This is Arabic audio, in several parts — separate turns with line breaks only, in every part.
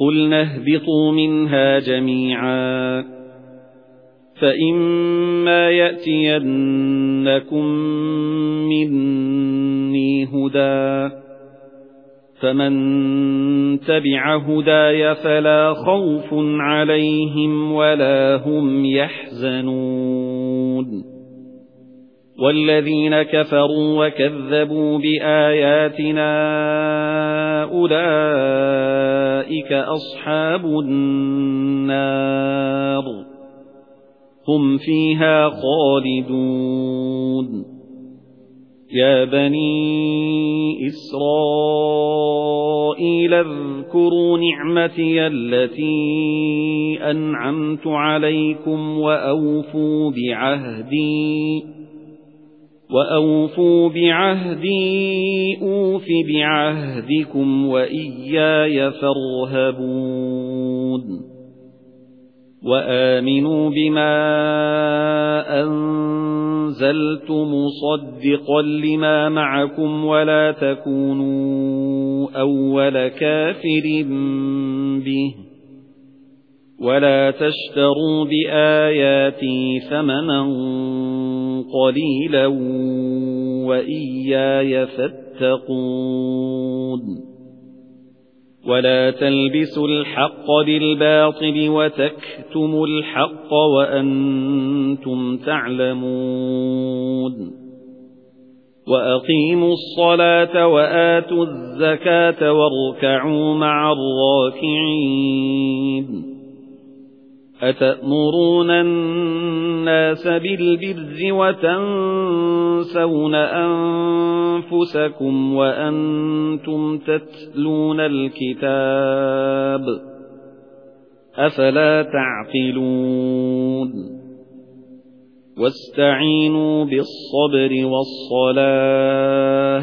قُلْنَا اهْبِطُوا مِنْهَا جَمِيعًا. فَإِمَّا يَأْتِيَنَّكُم مِّنِّي هُدًى فَمَن تَبِعَ هُدَايَ فَلَا خَوْفٌ عَلَيْهِمْ وَلَا هُمْ يَحْزَنُونَ. وَالَّذِينَ كَفَرُوا وَكَذَّبُوا بِآيَاتِنَا أُولَئِكَ أَصْحَابُ النَّارِ. هُمْ فِيهَا خَالِدُونَ. يَا بَنِي إِسْرَائِيلَ اذْكُرُوا نِعْمَتِيَ الَّتِي أَنْعَمْتُ عَلَيْكُمْ وَأَوْفُوا بِعَهْدِي. وَأَوْفُوا بِعَهْدِي أُوفِ بِعَهْدِكُمْ وَإِيَّايَ فَارْهَبُونِ وَآمِنُوا بِمَا أَنزَلْتُ مُصَدِّقًا لِمَا مَعَكُمْ وَلَا تَكُونُوا أَوَّلَ كَافِرٍ بِهِ وَلَا تَشْتَرُوا بِآيَاتِي ثَمَنًا قَلِيلًا وَإِيَّايَ فَاتَّقُونِ. وَلَا تَلْبِسُوا الْحَقَّ بِالْبَاطِلِ وَتَكْتُمُوا الْحَقَّ وَأَنْتُمْ تَعْلَمُونَ. وَأَقِيمُوا الصَّلَاةَ وَآتُوا الزَّكَاةَ وَارْكَعُوا مَعَ الرَّاكِعِينَ. أَتَأْمُرُونَ النَّاسَ بِالْبِرِّ وَتَنسَوْنَ أَنفُسَكُمْ وَأَنْتُمْ تَتْلُونَ الْكِتَابَ أَفَلَا تَعْقِلُونَ وَاسْتَعِينُوا بِالصَّبْرِ وَالصَّلَاةِ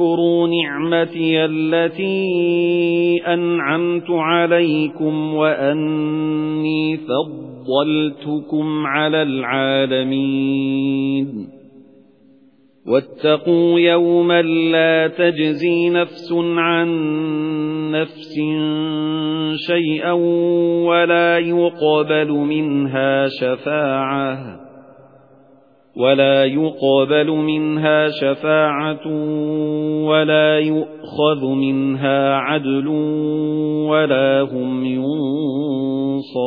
اذْكُرُوا نِعْمَتِيَ الَّتِي أَنْعَمْتُ عَلَيْكُمْ وَأَنِّي فَضَّلْتُكُمْ عَلَى الْعَالَمِينَ. وَاتَّقُوا يَوْمًا لَّا تَجْزِي نَفْسٌ عَن نَّفْسٍ شَيْئًا وَلَا يُقْبَلُ مِنْهَا شَفَاعَةٌ. وَلَا يُقْبَلُ مِنْهَا شَفَاعَةٌ وَلَا يُؤْخَذُ مِنْهَا عَدْلٌ وَلَا هُمْ يُنصَرُونَ